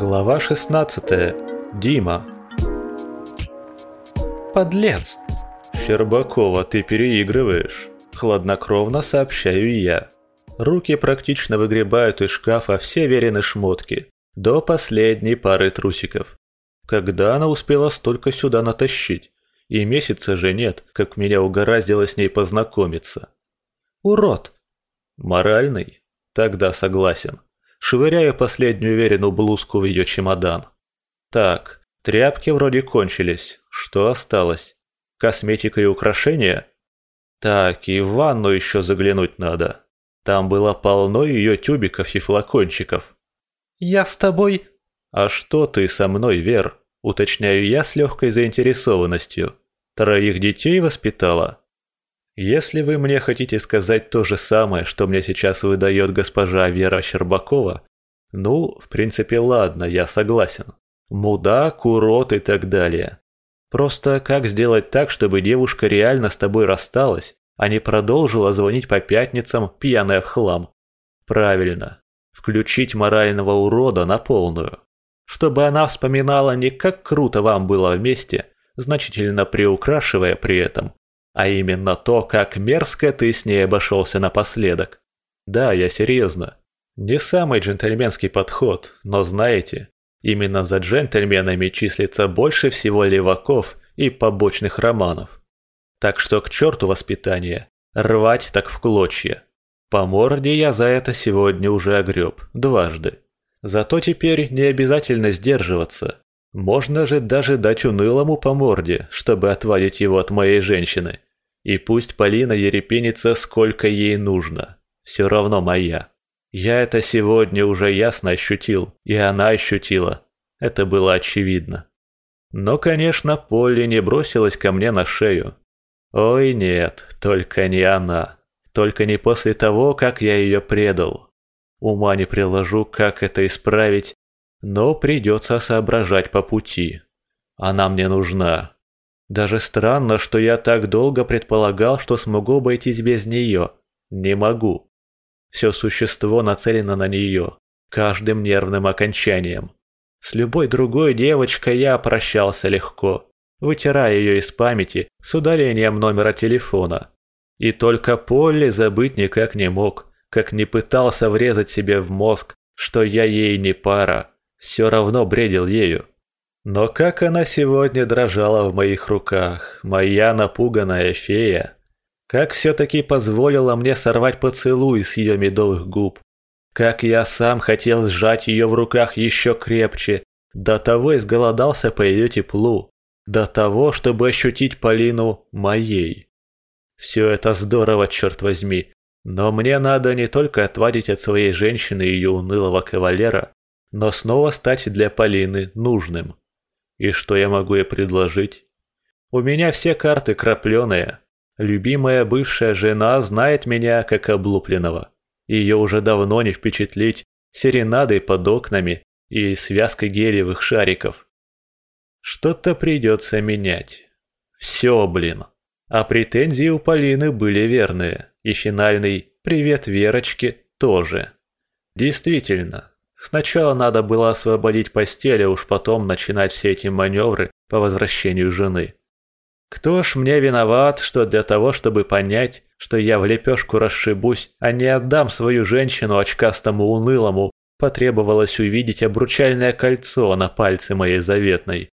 Глава 16. Дима. Подлец. Щербакова, ты переигрываешь. Хладнокровно сообщаю я. Руки практично выгребают из шкафа все верены шмотки. До последней пары трусиков. Когда она успела столько сюда натащить? И месяца же нет, как меня угораздило с ней познакомиться. Урод. Моральный? Тогда согласен швыряя последнюю верину блузку в ее чемодан. Так, тряпки вроде кончились. Что осталось? Косметика и украшения? Так, и в ванну еще заглянуть надо. Там было полно ее тюбиков и флакончиков. «Я с тобой...» «А что ты со мной, Вер?» Уточняю я с легкой заинтересованностью. Троих детей воспитала? Если вы мне хотите сказать то же самое, что мне сейчас выдает госпожа Вера Щербакова, ну, в принципе, ладно, я согласен. Мудак, урод и так далее. Просто как сделать так, чтобы девушка реально с тобой рассталась, а не продолжила звонить по пятницам, пьяная в хлам? Правильно. Включить морального урода на полную. Чтобы она вспоминала не как круто вам было вместе, значительно приукрашивая при этом, а именно то, как мерзко ты с ней обошелся напоследок. Да, я серьезно. Не самый джентльменский подход, но знаете, именно за джентльменами числится больше всего леваков и побочных романов. Так что к черту воспитание, рвать так в клочья. По морде я за это сегодня уже огреб, дважды. Зато теперь не обязательно сдерживаться. Можно же даже дать унылому по морде, чтобы отвадить его от моей женщины. И пусть Полина ерепенится сколько ей нужно. Все равно моя. Я это сегодня уже ясно ощутил, и она ощутила. Это было очевидно. Но, конечно, Полли не бросилась ко мне на шею. Ой, нет, только не она. Только не после того, как я ее предал. Ума не приложу, как это исправить, но придется соображать по пути. Она мне нужна. Даже странно, что я так долго предполагал, что смогу обойтись без нее. Не могу. Все существо нацелено на нее, каждым нервным окончанием. С любой другой девочкой я прощался легко, вытирая ее из памяти с удалением номера телефона. И только Полли забыть никак не мог, как не пытался врезать себе в мозг, что я ей не пара, все равно бредил ею. Но как она сегодня дрожала в моих руках, моя напуганная фея. Как все-таки позволила мне сорвать поцелуй с ее медовых губ. Как я сам хотел сжать ее в руках еще крепче, до того изголодался по ее теплу, до того, чтобы ощутить Полину моей. Все это здорово, черт возьми, но мне надо не только отвадить от своей женщины ее унылого кавалера, но снова стать для Полины нужным. И что я могу ей предложить? У меня все карты крапленые. Любимая бывшая жена знает меня как облупленного. Ее уже давно не впечатлить серенадой под окнами и связкой гелевых шариков. Что-то придется менять. Все, блин. А претензии у Полины были верные. И финальный «Привет, Верочке» тоже. Действительно, Сначала надо было освободить постель, а уж потом начинать все эти маневры по возвращению жены. Кто ж мне виноват, что для того, чтобы понять, что я в лепешку расшибусь, а не отдам свою женщину очкастому унылому, потребовалось увидеть обручальное кольцо на пальце моей заветной.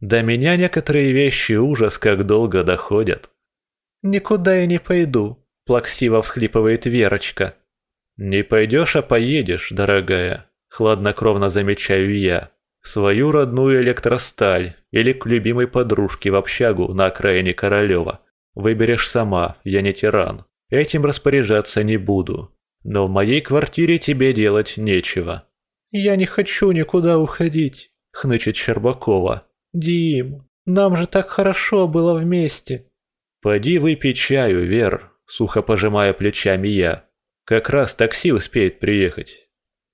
До меня некоторые вещи ужас как долго доходят. «Никуда я не пойду», – плаксиво всхлипывает Верочка. «Не пойдешь, а поедешь, дорогая», — хладнокровно замечаю я. «Свою родную электросталь или к любимой подружке в общагу на окраине Королева. Выберешь сама, я не тиран. Этим распоряжаться не буду. Но в моей квартире тебе делать нечего». «Я не хочу никуда уходить», — хнычет Щербакова. «Дим, нам же так хорошо было вместе». «Поди выпей чаю, Вер», — сухо пожимая плечами я. Как раз такси успеет приехать.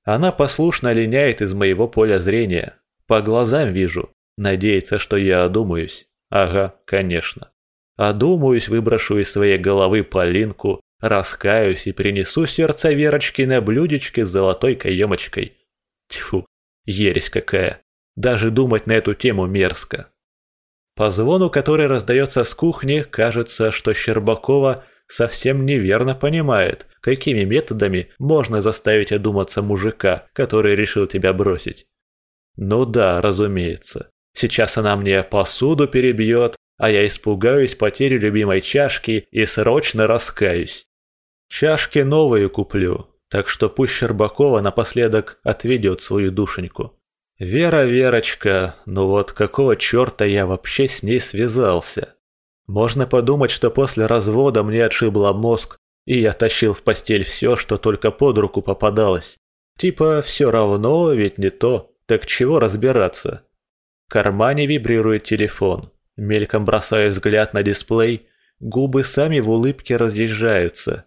Она послушно линяет из моего поля зрения. По глазам вижу. Надеется, что я одумаюсь. Ага, конечно. Одумаюсь, выброшу из своей головы Полинку, раскаюсь и принесу сердце Верочки на блюдечке с золотой каемочкой. Тьфу, Ересь какая. Даже думать на эту тему мерзко. По звону, который раздается с кухни, кажется, что Щербакова совсем неверно понимает, какими методами можно заставить одуматься мужика, который решил тебя бросить. Ну да, разумеется. Сейчас она мне посуду перебьет, а я испугаюсь потери любимой чашки и срочно раскаюсь. Чашки новые куплю, так что пусть Щербакова напоследок отведет свою душеньку. Вера, Верочка, ну вот какого черта я вообще с ней связался? Можно подумать, что после развода мне отшибло мозг, и я тащил в постель все, что только под руку попадалось. Типа, все равно, ведь не то, так чего разбираться? В кармане вибрирует телефон. Мельком бросаю взгляд на дисплей, губы сами в улыбке разъезжаются.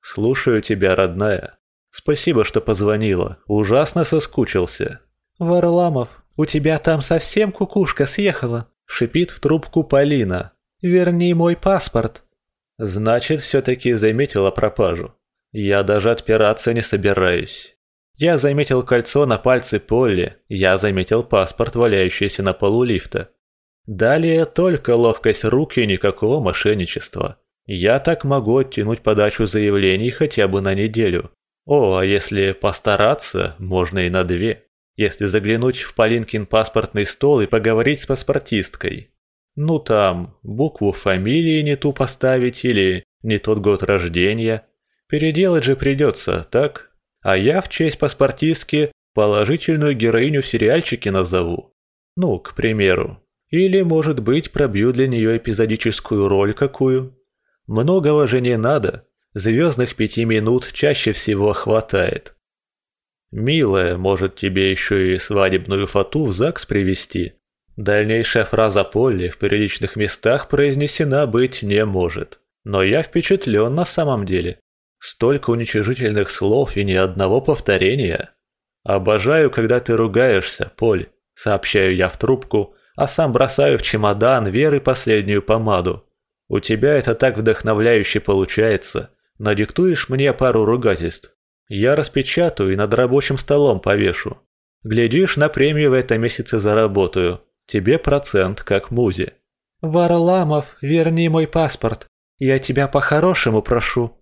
«Слушаю тебя, родная. Спасибо, что позвонила. Ужасно соскучился». «Варламов, у тебя там совсем кукушка съехала?» — шипит в трубку Полина. «Верни мой паспорт». Значит, все-таки заметила пропажу. Я даже отпираться не собираюсь. Я заметил кольцо на пальце Полли, я заметил паспорт, валяющийся на полу лифта. Далее только ловкость рук и никакого мошенничества. Я так могу оттянуть подачу заявлений хотя бы на неделю. О, а если постараться, можно и на две. Если заглянуть в Полинкин паспортный стол и поговорить с паспортисткой. Ну там, букву фамилии не ту поставить или не тот год рождения. Переделать же придется, так? А я в честь паспортистки положительную героиню в сериальчике назову. Ну, к примеру. Или, может быть, пробью для нее эпизодическую роль какую. Многого же не надо, звездных пяти минут чаще всего хватает. «Милая, может тебе еще и свадебную фату в ЗАГС привезти?» Дальнейшая фраза Полли в приличных местах произнесена быть не может. Но я впечатлен на самом деле. Столько уничижительных слов и ни одного повторения. «Обожаю, когда ты ругаешься, Поль», — сообщаю я в трубку, а сам бросаю в чемодан Веры последнюю помаду. У тебя это так вдохновляюще получается. Надиктуешь мне пару ругательств. Я распечатаю и над рабочим столом повешу. Глядишь, на премию в этом месяце заработаю. Тебе процент, как музе. Варламов, верни мой паспорт. Я тебя по-хорошему прошу.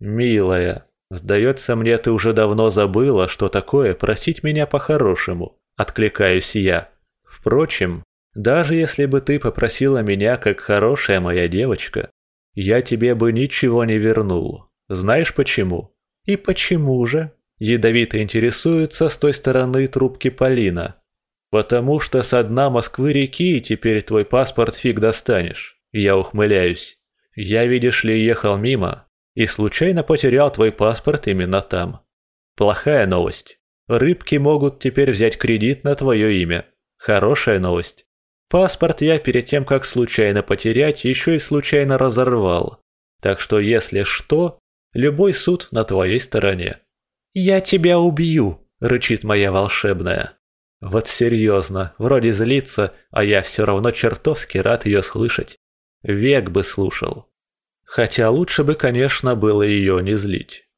Милая, сдается мне, ты уже давно забыла, что такое просить меня по-хорошему. Откликаюсь я. Впрочем, даже если бы ты попросила меня, как хорошая моя девочка, я тебе бы ничего не вернул. Знаешь почему? И почему же? Ядовито интересуется с той стороны трубки Полина. Потому что со дна Москвы-реки теперь твой паспорт фиг достанешь. Я ухмыляюсь. Я, видишь ли, ехал мимо и случайно потерял твой паспорт именно там. Плохая новость. Рыбки могут теперь взять кредит на твое имя. Хорошая новость. Паспорт я перед тем, как случайно потерять, еще и случайно разорвал. Так что, если что, любой суд на твоей стороне. «Я тебя убью!» – рычит моя волшебная. Вот серьезно, вроде злится, а я все равно чертовски рад ее слышать. Век бы слушал. Хотя лучше бы, конечно, было ее не злить.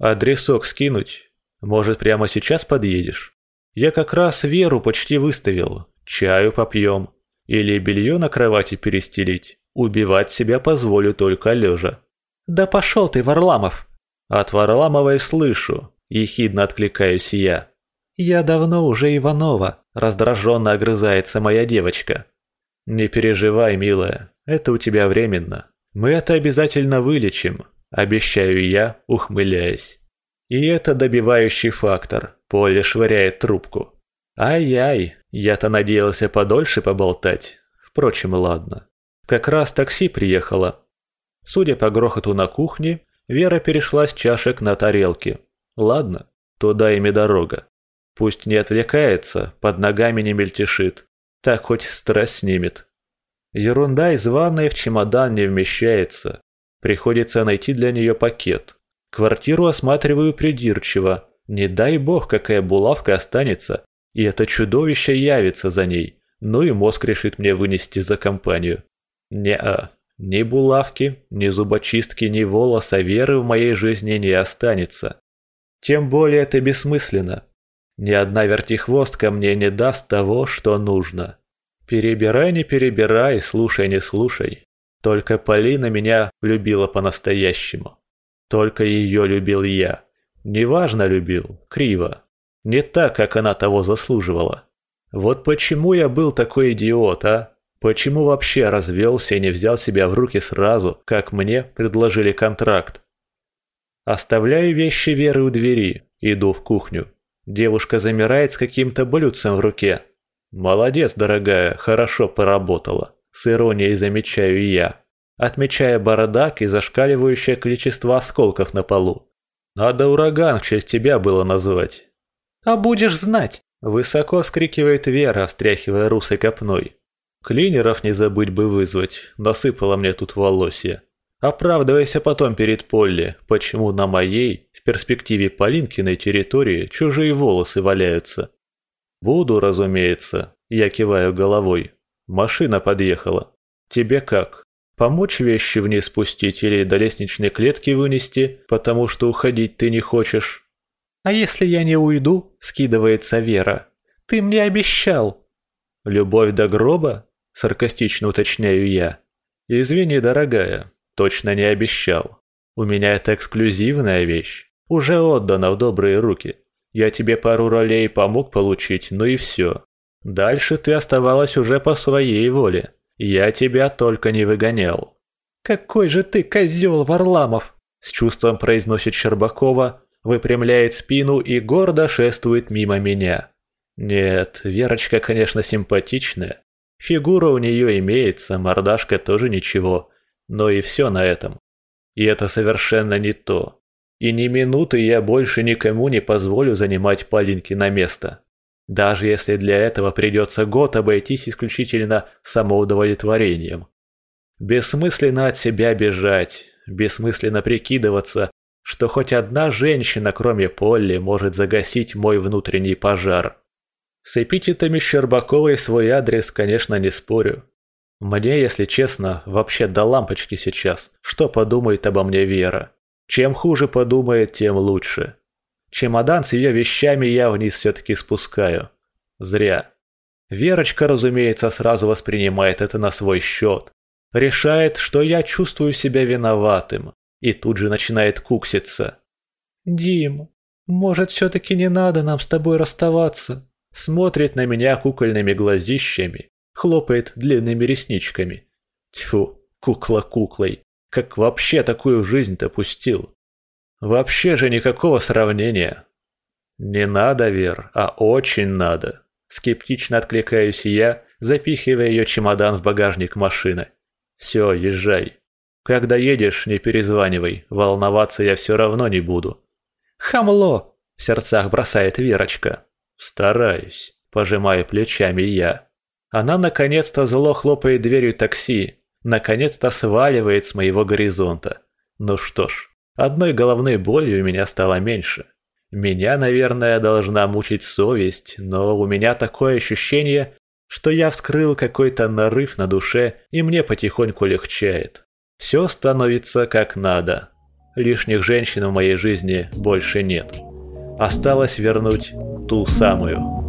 Адресок скинуть? Может, прямо сейчас подъедешь? Я как раз Веру почти выставил, чаю попьем. Или белье на кровати перестелить. Убивать себя позволю только лежа. «Да пошел ты, Варламов!» От Варламовой слышу, ехидно откликаюсь я. «Я давно уже Иванова», – раздраженно огрызается моя девочка. «Не переживай, милая, это у тебя временно. Мы это обязательно вылечим», – обещаю я, ухмыляясь. И это добивающий фактор. Поле швыряет трубку. Ай-яй, я-то надеялся подольше поболтать. Впрочем, ладно. Как раз такси приехало. Судя по грохоту на кухне, Вера перешла с чашек на тарелки. Ладно, туда ими дорога. Пусть не отвлекается, под ногами не мельтешит. Так хоть стресс снимет. Ерунда из ванной в чемодан не вмещается. Приходится найти для нее пакет. Квартиру осматриваю придирчиво. Не дай бог, какая булавка останется, и это чудовище явится за ней, ну и мозг решит мне вынести за компанию. Не-а, ни булавки, ни зубочистки, ни волоса веры в моей жизни не останется. Тем более это бессмысленно. Ни одна вертихвостка мне не даст того, что нужно. Перебирай, не перебирай, слушай, не слушай. Только Полина меня любила по-настоящему. Только ее любил я. Неважно любил, криво. Не так, как она того заслуживала. Вот почему я был такой идиот, а? Почему вообще развелся и не взял себя в руки сразу, как мне предложили контракт? Оставляю вещи Веры у двери, иду в кухню. Девушка замирает с каким-то блюдцем в руке. «Молодец, дорогая, хорошо поработала», – с иронией замечаю я, отмечая бородак и зашкаливающее количество осколков на полу. «Надо ураган в честь тебя было назвать». «А будешь знать!» – высоко скрикивает Вера, встряхивая русой копной. Клинеров не забыть бы вызвать, насыпала мне тут волосья. Оправдывайся потом перед Полли, почему на моей, в перспективе Полинкиной территории, чужие волосы валяются. Буду, разумеется, я киваю головой. Машина подъехала. Тебе как? Помочь вещи вниз спустить или до лестничной клетки вынести, потому что уходить ты не хочешь? А если я не уйду, скидывается Вера. Ты мне обещал. Любовь до гроба? Саркастично уточняю я. Извини, дорогая, точно не обещал. У меня это эксклюзивная вещь. Уже отдана в добрые руки. Я тебе пару ролей помог получить, ну и все. Дальше ты оставалась уже по своей воле. Я тебя только не выгонял. «Какой же ты козел, Варламов!» С чувством произносит Щербакова, выпрямляет спину и гордо шествует мимо меня. Нет, Верочка, конечно, симпатичная, Фигура у нее имеется, мордашка тоже ничего, но и все на этом. И это совершенно не то. И ни минуты я больше никому не позволю занимать Полинки на место. Даже если для этого придется год обойтись исключительно самоудовлетворением. Бессмысленно от себя бежать, бессмысленно прикидываться, что хоть одна женщина, кроме Полли, может загасить мой внутренний пожар. С эпитетами Щербаковой свой адрес, конечно, не спорю. Мне, если честно, вообще до лампочки сейчас, что подумает обо мне Вера. Чем хуже подумает, тем лучше. Чемодан с ее вещами я вниз все-таки спускаю. Зря. Верочка, разумеется, сразу воспринимает это на свой счет. Решает, что я чувствую себя виноватым. И тут же начинает кукситься. «Дим, может, все-таки не надо нам с тобой расставаться?» Смотрит на меня кукольными глазищами, хлопает длинными ресничками. Тьфу, кукла куклой. Как вообще такую жизнь-то пустил? Вообще же никакого сравнения. Не надо, Вер, а очень надо. Скептично откликаюсь я, запихивая ее чемодан в багажник машины. Все, езжай. Когда едешь, не перезванивай, волноваться я все равно не буду. Хамло! В сердцах бросает Верочка. «Стараюсь», – пожимаю плечами я. Она наконец-то зло хлопает дверью такси, наконец-то сваливает с моего горизонта. Ну что ж, одной головной болью у меня стало меньше. Меня, наверное, должна мучить совесть, но у меня такое ощущение, что я вскрыл какой-то нарыв на душе, и мне потихоньку легчает. Все становится как надо. Лишних женщин в моей жизни больше нет. Осталось вернуть ту самую.